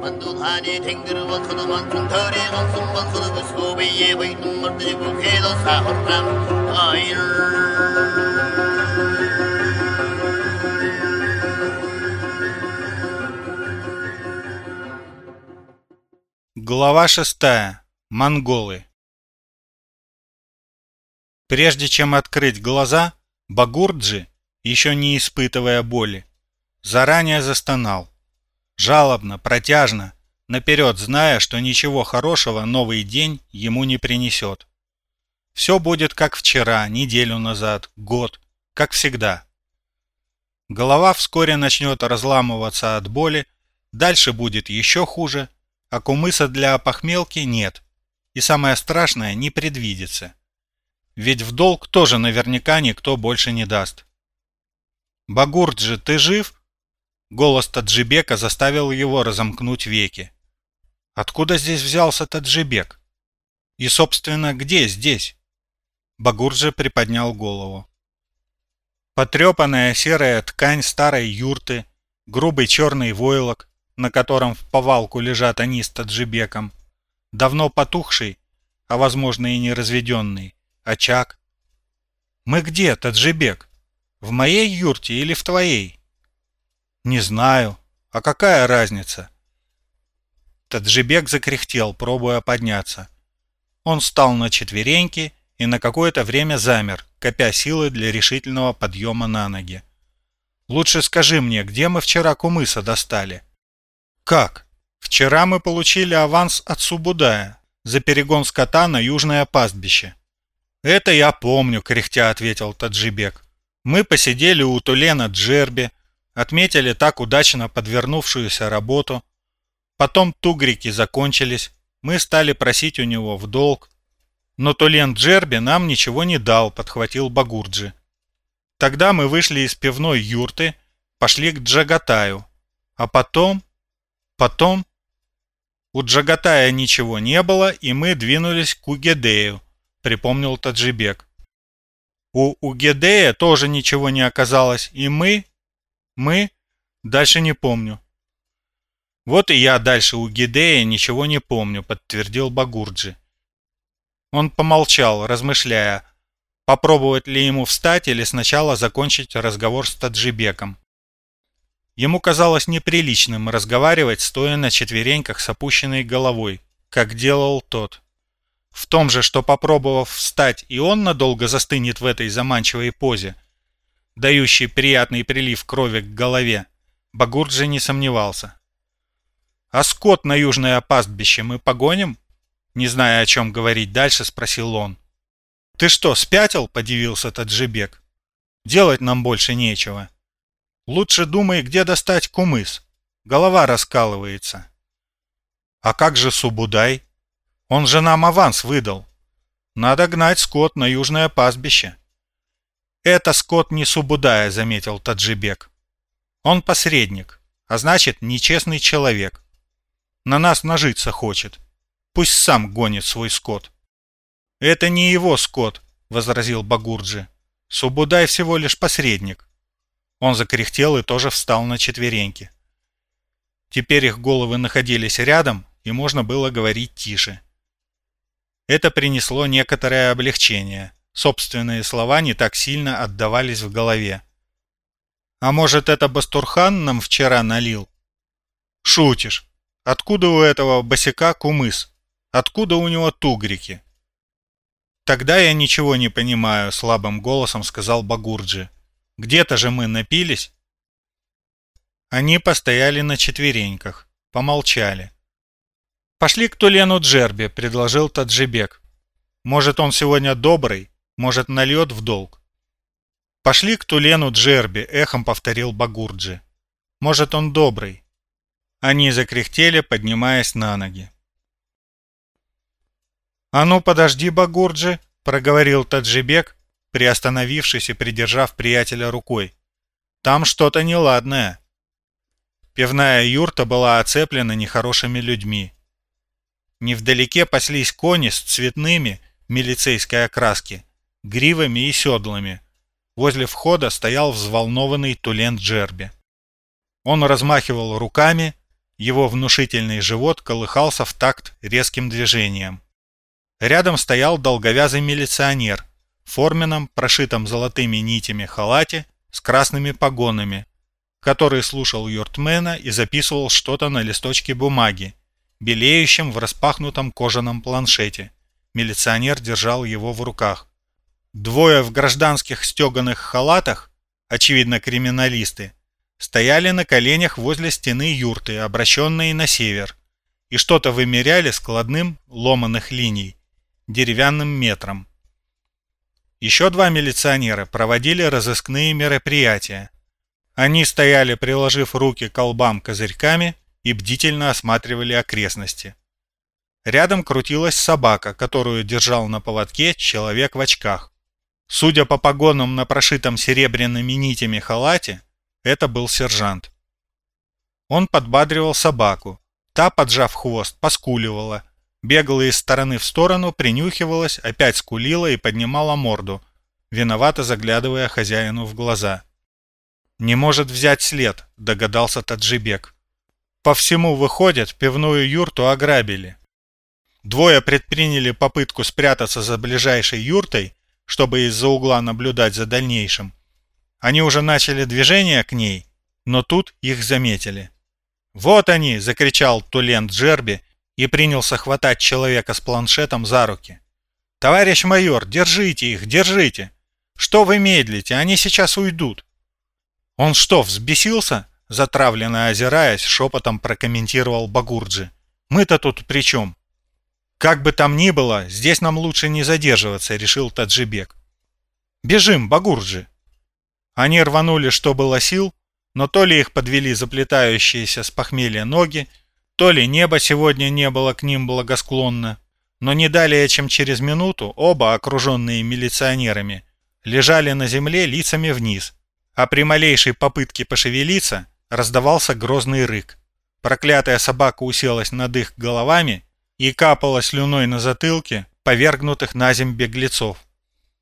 만두하니 탱그르와 커도만 통털에 건승만 커도 소비에 보이는 멀리고 해도 사호람 아이를 Глава шестая. Монголы. Прежде чем открыть глаза, Багурджи, еще не испытывая боли, заранее застонал. Жалобно, протяжно, наперед зная, что ничего хорошего новый день ему не принесет. Все будет как вчера, неделю назад, год, как всегда. Голова вскоре начнет разламываться от боли, дальше будет еще хуже, а кумыса для опохмелки нет. И самое страшное не предвидится. Ведь в долг тоже наверняка никто больше не даст. «Багурджи, ты жив?» Голос Таджибека заставил его разомкнуть веки. Откуда здесь взялся Таджибек? И, собственно, где здесь? Багурджи приподнял голову. Потрепанная серая ткань старой юрты, грубый черный войлок, на котором в повалку лежат они с Таджибеком, давно потухший, а возможно и не разведенный, очаг. «Мы где, Таджибек? В моей юрте или в твоей?» «Не знаю. А какая разница?» Таджибек закряхтел, пробуя подняться. Он встал на четвереньки и на какое-то время замер, копя силы для решительного подъема на ноги. «Лучше скажи мне, где мы вчера кумыса достали?» «Как? Вчера мы получили аванс от Субудая за перегон скота на южное пастбище». «Это я помню», — кряхтя ответил Таджибек. «Мы посидели у Тулена Джерби, Отметили так удачно подвернувшуюся работу. Потом тугрики закончились. Мы стали просить у него в долг. Но Тулен Джерби нам ничего не дал, подхватил Багурджи. Тогда мы вышли из пивной юрты, пошли к Джагатаю. А потом... Потом... У Джагатая ничего не было, и мы двинулись к Угедею, припомнил Таджибек. У Угедея тоже ничего не оказалось, и мы, мы? Дальше не помню. Вот и я дальше у Гидея ничего не помню, подтвердил Багурджи. Он помолчал, размышляя, попробовать ли ему встать или сначала закончить разговор с Таджибеком. Ему казалось неприличным разговаривать, стоя на четвереньках с опущенной головой, как делал тот. В том же, что попробовав встать, и он надолго застынет в этой заманчивой позе, дающий приятный прилив крови к голове, Багурджи не сомневался. «А скот на южное пастбище мы погоним?» Не зная, о чем говорить дальше, спросил он. «Ты что, спятил?» – подивился Таджибек. «Делать нам больше нечего. Лучше думай, где достать кумыс. Голова раскалывается». «А как же Субудай? Он же нам аванс выдал. Надо гнать скот на южное пастбище». «Это скот не Субудая», — заметил Таджибек. «Он посредник, а значит, нечестный человек. На нас нажиться хочет. Пусть сам гонит свой скот». «Это не его скот», — возразил Багурджи. «Субудай всего лишь посредник». Он закряхтел и тоже встал на четвереньки. Теперь их головы находились рядом, и можно было говорить тише. Это принесло некоторое облегчение. Собственные слова не так сильно отдавались в голове. «А может, это Бастурхан нам вчера налил?» «Шутишь. Откуда у этого босика кумыс? Откуда у него тугрики?» «Тогда я ничего не понимаю», — слабым голосом сказал Багурджи. «Где-то же мы напились?» Они постояли на четвереньках, помолчали. «Пошли к Тулену Джерби», — предложил Таджибек. «Может, он сегодня добрый, может, нальет в долг. «Пошли к Тулену Джерби», — эхом повторил Багурджи. «Может, он добрый». Они закряхтели, поднимаясь на ноги. «А ну, подожди, Багурджи», — проговорил Таджибек, приостановившись и придержав приятеля рукой. «Там что-то неладное». Пивная юрта была оцеплена нехорошими людьми. Невдалеке паслись кони с цветными милицейской окраски, гривами и седлами. Возле входа стоял взволнованный Тулен Джерби. Он размахивал руками Его внушительный живот колыхался в такт резким движением. Рядом стоял долговязый милиционер в форменном, прошитом золотыми нитями халате с красными погонами, который слушал юртмена и записывал что-то на листочке бумаги, белеющем в распахнутом кожаном планшете. Милиционер держал его в руках. Двое в гражданских стеганых халатах, очевидно криминалисты, стояли на коленях возле стены юрты, обращенной на север, и что-то вымеряли складным ломаных линий, деревянным метром. Еще два милиционера проводили разыскные мероприятия. Они стояли, приложив руки к колбам козырьками и бдительно осматривали окрестности. Рядом крутилась собака, которую держал на поводке человек в очках. Судя по погонам на прошитом серебряными нитями халате, это был сержант. Он подбадривал собаку. Та, поджав хвост, поскуливала, бегала из стороны в сторону, принюхивалась, опять скулила и поднимала морду, виновато заглядывая хозяину в глаза. «Не может взять след», — догадался Таджибек. «По всему выходят, пивную юрту ограбили». Двое предприняли попытку спрятаться за ближайшей юртой, чтобы из-за угла наблюдать за дальнейшим. Они уже начали движение к ней, но тут их заметили. «Вот они!» — закричал Тулен Джерби и принялся хватать человека с планшетом за руки. «Товарищ майор, держите их, держите! Что вы медлите? Они сейчас уйдут!» «Он что, взбесился?» Затравленно озираясь, шепотом прокомментировал Багурджи. «Мы-то тут при чем?» «Как бы там ни было, здесь нам лучше не задерживаться», — решил Таджибек. «Бежим, Багурджи!» Они рванули, что было сил, но то ли их подвели заплетающиеся с похмелья ноги, то ли небо сегодня не было к ним благосклонно, но не далее, чем через минуту, оба, окруженные милиционерами, лежали на земле лицами вниз, а при малейшей попытке пошевелиться раздавался грозный рык. Проклятая собака уселась над их головами и капала слюной на затылке повергнутых на земь беглецов.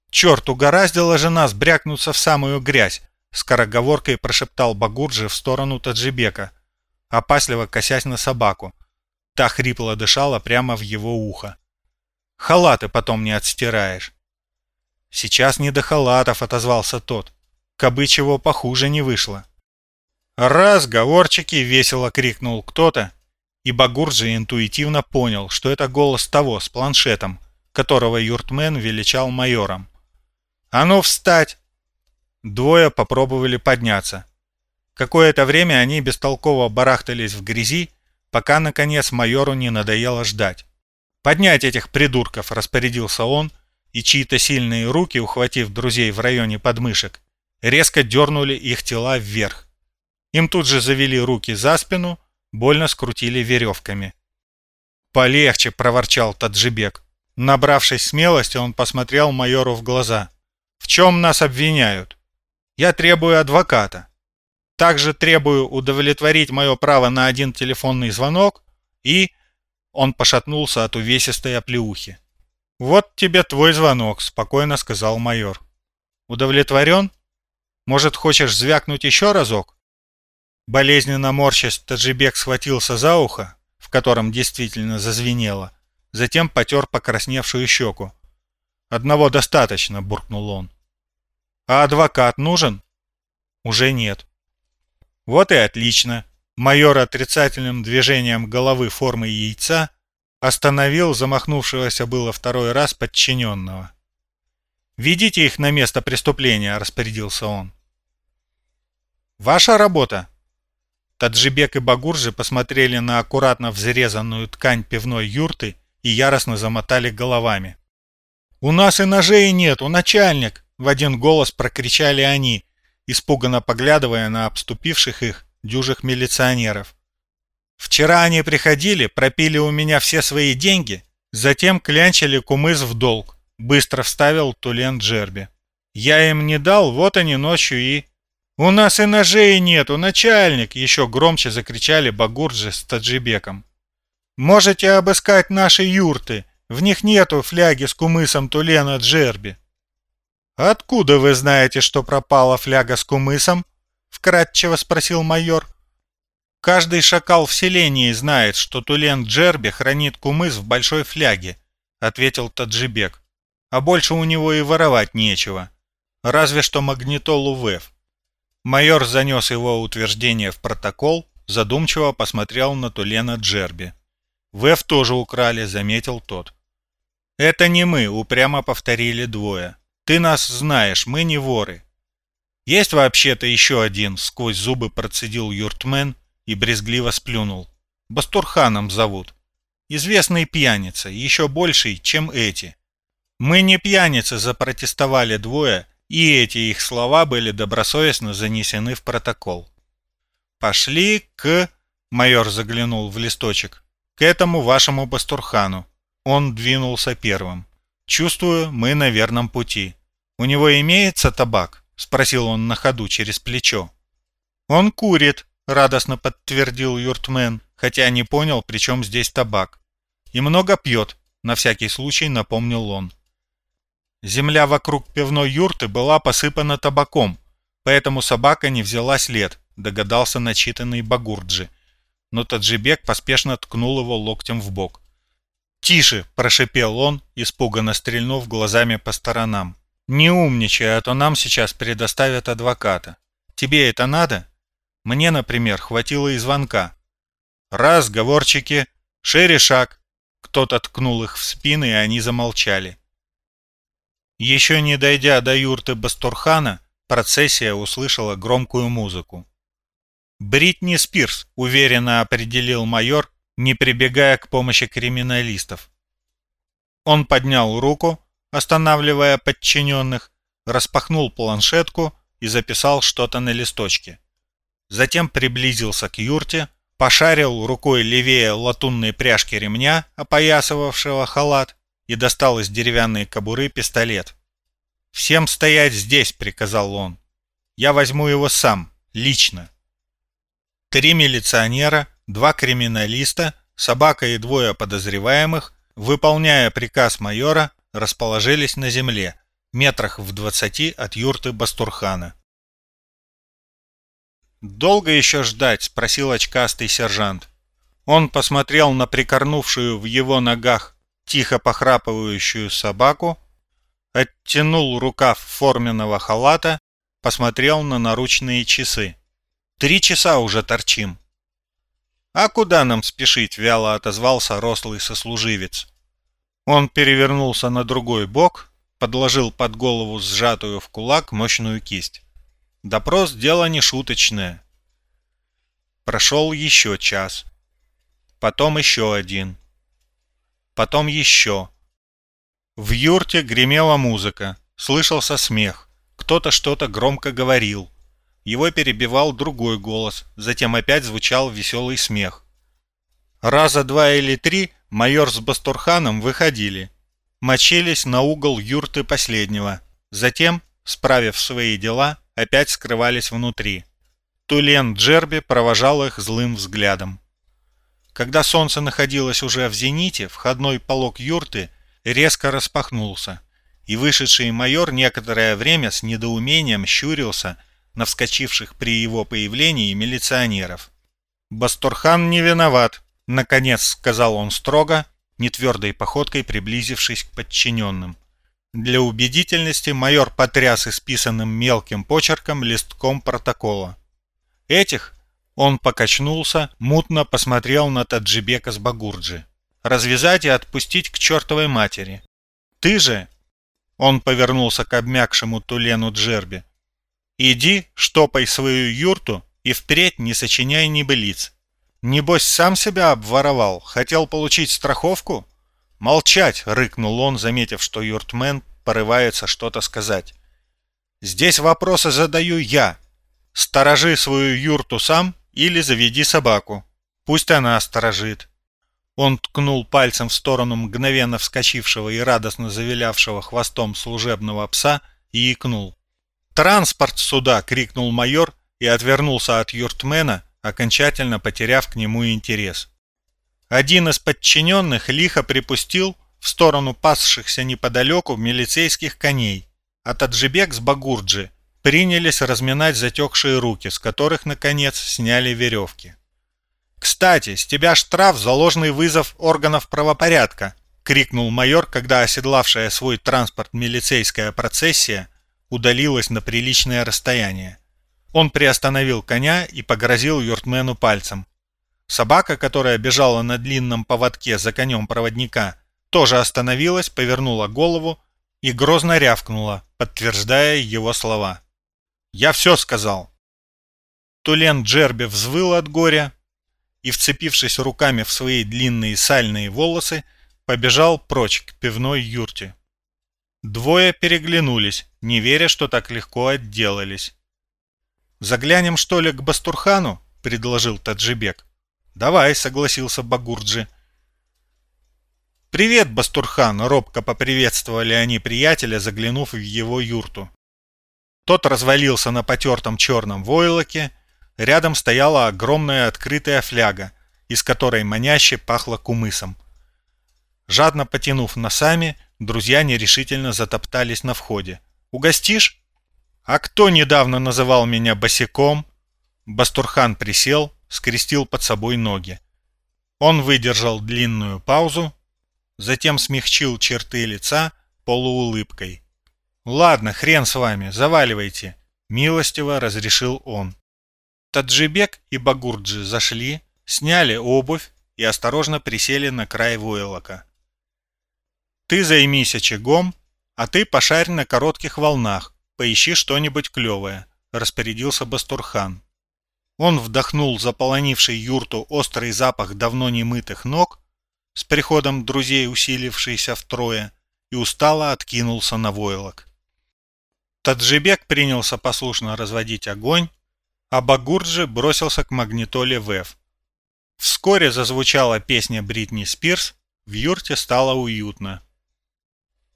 «Черт, угораздило же нас брякнуться в самую грязь!» скороговоркой прошептал Багурджи в сторону Таджибека, опасливо косясь на собаку. Та хрипло дышала прямо в его ухо. «Халаты потом не отстираешь». «Сейчас не до халатов», — отозвался тот. «Кабы чего похуже не вышло». «Разговорчики!» — весело крикнул кто-то, и Багурджи интуитивно понял, что это голос того с планшетом, которого Юртмен величал майором. «А ну встать!» Двое попробовали подняться. Какое-то время они бестолково барахтались в грязи, пока, наконец, майору не надоело ждать. «Поднять этих придурков!» – распорядился он, и чьи-то сильные руки, ухватив друзей в районе подмышек, резко дернули их тела вверх. Им тут же завели руки за спину, больно скрутили веревками. «Полегче!» – проворчал Таджибек. Набравшись смелости, он посмотрел майору в глаза. «В чем нас обвиняют? Я требую адвоката. Также требую удовлетворить мое право на один телефонный звонок и...» Он пошатнулся от увесистой оплеухи. «Вот тебе твой звонок», — спокойно сказал майор. «Удовлетворен? Может, хочешь звякнуть еще разок?» Болезненно морщась, Таджибек схватился за ухо, в котором действительно зазвенело, затем потер покрасневшую щеку. «Одного достаточно», — буркнул он. «А адвокат нужен?» «Уже нет». Вот и отлично. Майор отрицательным движением головы формы яйца остановил замахнувшегося было второй раз подчиненного. «Ведите их на место преступления», — распорядился он. «Ваша работа?» Таджибек и Багуржи посмотрели на аккуратно взрезанную ткань пивной юрты и яростно замотали головами. «У нас и ножей нет, у начальник!» — в один голос прокричали они, испуганно поглядывая на обступивших их дюжих милиционеров. «Вчера они приходили, пропили у меня все свои деньги, затем клянчили кумыс в долг», — быстро вставил Тулен Джерби. «Я им не дал, вот они ночью и...» «У нас и ножей нету, начальник!» — еще громче закричали Багурджи с Таджибеком. «Можете обыскать наши юрты, в них нету фляги с кумысом Тулена Джерби». «Откуда вы знаете, что пропала фляга с кумысом?» — вкратчиво спросил майор. Каждый шакал в селении знает, что Тулен Джерби хранит кумыс в большой фляге, ответил Таджибек. А больше у него и воровать нечего. Разве что магнитолу ВЭФ. Майор занес его утверждение в протокол, задумчиво посмотрел на Тулена Джерби. ВЭФ тоже украли, заметил тот. «Это не мы», — упрямо повторили двое. «Ты нас знаешь, мы не воры». «Есть вообще-то еще один», — сквозь зубы процедил юртмен и брезгливо сплюнул. «Бастурханом зовут. Известный пьяница, еще больший, чем эти». «Мы не пьяницы», — запротестовали двое, и эти их слова были добросовестно занесены в протокол. «Пошли к...» — майор заглянул в листочек. «К этому вашему Бастурхану». Он двинулся первым. «Чувствую, мы на верном пути. У него имеется табак?» — спросил он на ходу через плечо. «Он курит», — радостно подтвердил юртмен, хотя не понял, при чем здесь табак. «И много пьет», — на всякий случай напомнил он. Земля вокруг пивной юрты была посыпана табаком, поэтому собака не взяла след, догадался начитанный Багурджи. Но Таджибек поспешно ткнул его локтем в бок. «Тише!» – прошипел он, испуганно стрельнув глазами по сторонам. «Не умничай, а то нам сейчас предоставят адвоката. Тебе это надо? Мне, например, хватило и звонка. Раз, шире шаг!» Кто-то ткнул их в спины, и они замолчали. Еще не дойдя до юрты Бастурхана, процессия услышала громкую музыку. «Бритни Спирс», — уверенно определил майор, не прибегая к помощи криминалистов. Он поднял руку, останавливая подчиненных, распахнул планшетку и записал что-то на листочке. Затем приблизился к юрте, пошарил рукой левее латунной пряжки ремня, опоясывавшего халат, и достал из деревянной кобуры пистолет. «Всем стоять здесь!» — приказал он. «Я возьму его сам, лично». Три милиционера, два криминалиста, собака и двое подозреваемых, выполняя приказ майора, расположились на земле, метрах в двадцати от юрты Бастурхана. «Долго еще ждать?» — спросил очкастый сержант. Он посмотрел на прикорнувшую в его ногах тихо похрапывающую собаку, оттянул рукав форменного халата, посмотрел на наручные часы. «Три часа уже торчим». «А куда нам спешить?» — вяло отозвался рослый сослуживец. Он перевернулся на другой бок, подложил под голову сжатую в кулак мощную кисть. Допрос — дело не шуточное. Прошел еще час. Потом еще один потом еще. В юрте гремела музыка, слышался смех, кто-то что-то громко говорил. Его перебивал другой голос, затем опять звучал веселый смех. Раза два или три майор с Бастурханом выходили, мочились на угол юрты последнего, затем, справив свои дела, опять скрывались внутри. Тулен Джерби провожал их злым взглядом. Когда солнце находилось уже в зените, входной полог юрты резко распахнулся, и вышедший майор некоторое время с недоумением щурился на вскочивших при его появлении милиционеров. «Басторхан не виноват», — наконец сказал он строго, нетвердой походкой приблизившись к подчиненным. Для убедительности майор потряс исписанным мелким почерком листком протокола. Этих он покачнулся, мутно посмотрел на Таджибека с Багурджи. «Развязать и отпустить к чертовой матери. Ты же...» Он повернулся к обмякшему Тулену Джерби. «Иди, штопай свою юрту и впредь не сочиняй небылиц. Небось, сам себя обворовал, хотел получить страховку?» «Молчать!» — рыкнул он, заметив, что юртмен порывается что-то сказать. «Здесь вопросы задаю я. Сторожи свою юрту сам или заведи собаку. Пусть она сторожит. Он ткнул пальцем в сторону мгновенно вскочившего и радостно завилявшего хвостом служебного пса и икнул. «Транспорт сюда!» — крикнул майор и отвернулся от юртмена, окончательно потеряв к нему интерес. Один из подчиненных лихо припустил в сторону пасшихся неподалеку милицейских коней, а Таджибек с Багурджи принялись разминать затекшие руки, с которых, наконец, сняли веревки. «Кстати, с тебя штраф за ложный вызов органов правопорядка!» — крикнул майор, когда оседлавшая свой транспорт милицейская процессия удалилась на приличное расстояние. Он приостановил коня и погрозил юртмену пальцем. Собака, которая бежала на длинном поводке за конем проводника, тоже остановилась, повернула голову и грозно рявкнула, подтверждая его слова. «Я все сказал!» Тулен Джерби взвыл от горя и, вцепившись руками в свои длинные сальные волосы, побежал прочь к пивной юрте. Двое переглянулись, не веря, что так легко отделались. «Заглянем, что ли, к Бастурхану?» — предложил Таджибек. «Давай», — согласился Багурджи. «Привет, Бастурхан!» — робко поприветствовали они приятеля, заглянув в его юрту. Тот развалился на потертом черном войлоке, рядом стояла огромная открытая фляга, из которой маняще пахло кумысом. Жадно потянув носами, друзья нерешительно затоптались на входе. «Угостишь?» «А кто недавно называл меня босиком?» Бастурхан присел, скрестил под собой ноги. Он выдержал длинную паузу, затем смягчил черты лица полуулыбкой. «Ладно, хрен с вами, заваливайте», — милостиво разрешил он. Таджибек и Багурджи зашли, сняли обувь и осторожно присели на край войлока. «Ты займись очагом, а ты пошарь на коротких волнах, поищи что-нибудь клевое», — распорядился Бастурхан. Он вдохнул заполонивший юрту острый запах давно немытых ног, с приходом друзей усилившийся втрое, и устало откинулся на войлок. Таджибек принялся послушно разводить огонь, а Багурджи бросился к магнитоле ВЭФ. Вскоре зазвучала песня Бритни Спирс, в юрте стало уютно.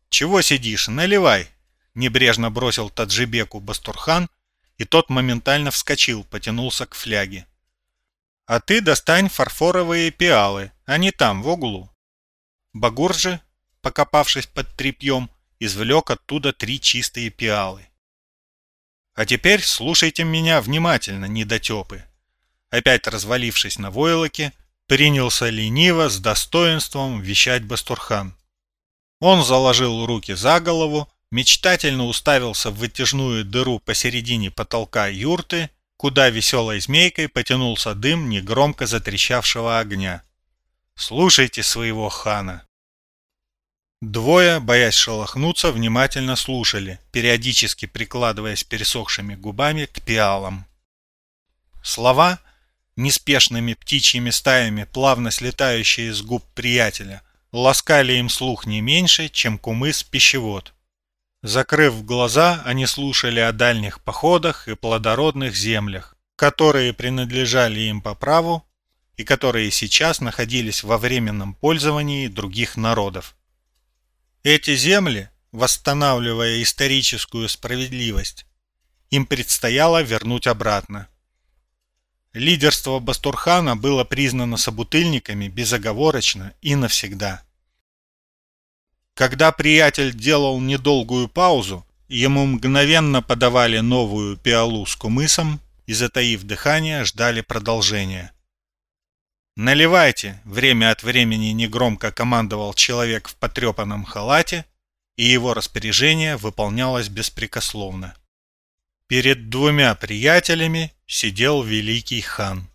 «Чего сидишь? Наливай!» Небрежно бросил Таджибеку Бастурхан, и тот моментально вскочил, потянулся к фляге. «А ты достань фарфоровые пиалы, они там, в углу». Багур же, покопавшись под тряпьем, извлек оттуда три чистые пиалы. «А теперь слушайте меня внимательно, недотепы». Опять развалившись на войлоке, принялся лениво с достоинством вещать Бастурхан. Он заложил руки за голову, мечтательно уставился в вытяжную дыру посередине потолка юрты, куда веселой змейкой потянулся дым негромко затрещавшего огня. «Слушайте своего хана!» Двое, боясь шелохнуться, внимательно слушали, периодически прикладываясь пересохшими губами к пиалам. Слова, неспешными птичьими стаями, плавно слетающие с губ приятеля, ласкали им слух не меньше, чем кумыс-пищевод. Закрыв глаза, они слушали о дальних походах и плодородных землях, которые принадлежали им по праву и которые сейчас находились во временном пользовании других народов. Эти земли, восстанавливая историческую справедливость, им предстояло вернуть обратно. Лидерство Бастурхана было признано собутыльниками безоговорочно и навсегда. Когда приятель делал недолгую паузу, ему мгновенно подавали новую пиалу с кумысом и, затаив дыхание, ждали продолжения. «Наливайте!» — время от времени негромко командовал человек в потрепанном халате, и его распоряжение выполнялось беспрекословно. Перед двумя приятелями сидел великий хан.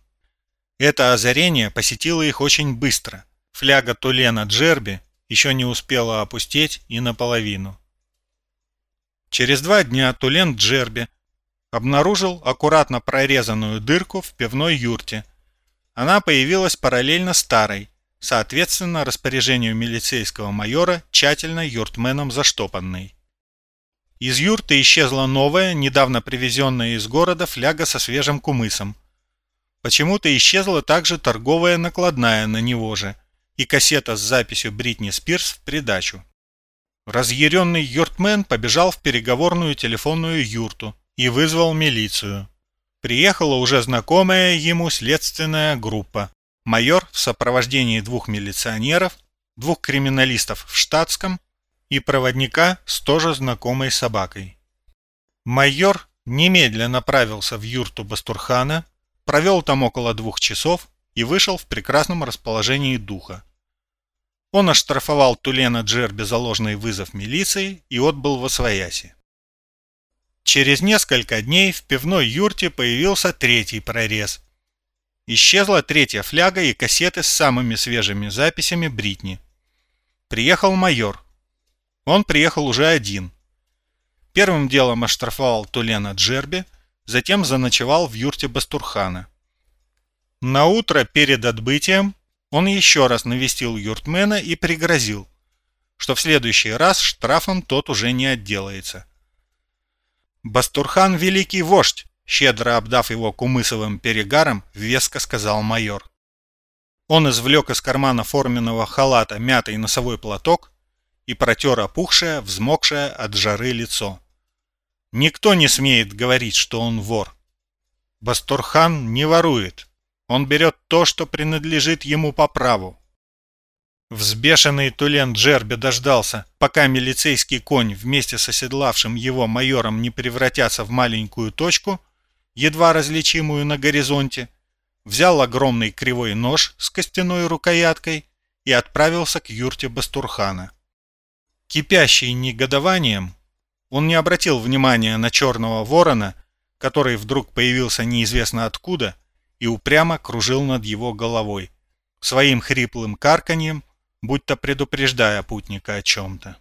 Это озарение посетило их очень быстро. Фляга Тулена Джерби еще не успела опустеть и наполовину. Через два дня Тулен Джерби обнаружил аккуратно прорезанную дырку в пивной юрте. Она появилась параллельно старой, соответственно распоряжению милицейского майора, тщательно юртменом заштопанной. Из юрты исчезла новая, недавно привезенная из города фляга со свежим кумысом. Почему-то исчезла также торговая накладная на него же – и кассета с записью Бритни Спирс в придачу. Разъяренный юртмен побежал в переговорную телефонную юрту и вызвал милицию. Приехала уже знакомая ему следственная группа. Майор в сопровождении двух милиционеров, двух криминалистов в штатском и проводника с тоже знакомой собакой. Майор немедленно направился в юрту Бастурхана, провел там около двух часов и вышел в прекрасном расположении духа. Он оштрафовал Тулена Джерби за ложный вызов милиции и отбыл во свояси. Через несколько дней в пивной юрте появился третий прорез. Исчезла третья фляга и кассеты с самыми свежими записями Бритни. Приехал майор. Он приехал уже один. Первым делом оштрафовал Тулена Джерби, затем заночевал в юрте Бастурхана. На утро перед отбытием он еще раз навестил юртмена и пригрозил, что в следующий раз штрафом тот уже не отделается. «Бастурхан — великий вождь!» Щедро обдав его кумысовым перегаром, веско сказал майор. Он извлек из кармана форменного халата мятый носовой платок и протер опухшее, взмокшее от жары лицо. Никто не смеет говорить, что он вор. Бастурхан не ворует. Он берет то, что принадлежит ему по праву. Взбешенный Тулен Джерби дождался, пока милицейский конь вместе с оседлавшим его майором не превратятся в маленькую точку, едва различимую на горизонте, взял огромный кривой нож с костяной рукояткой и отправился к юрте Бастурхана. Кипящий негодованием, он не обратил внимания на черного ворона, который вдруг появился неизвестно откуда и упрямо кружил над его головой, своим хриплым карканьем, будто предупреждая путника о чем-то.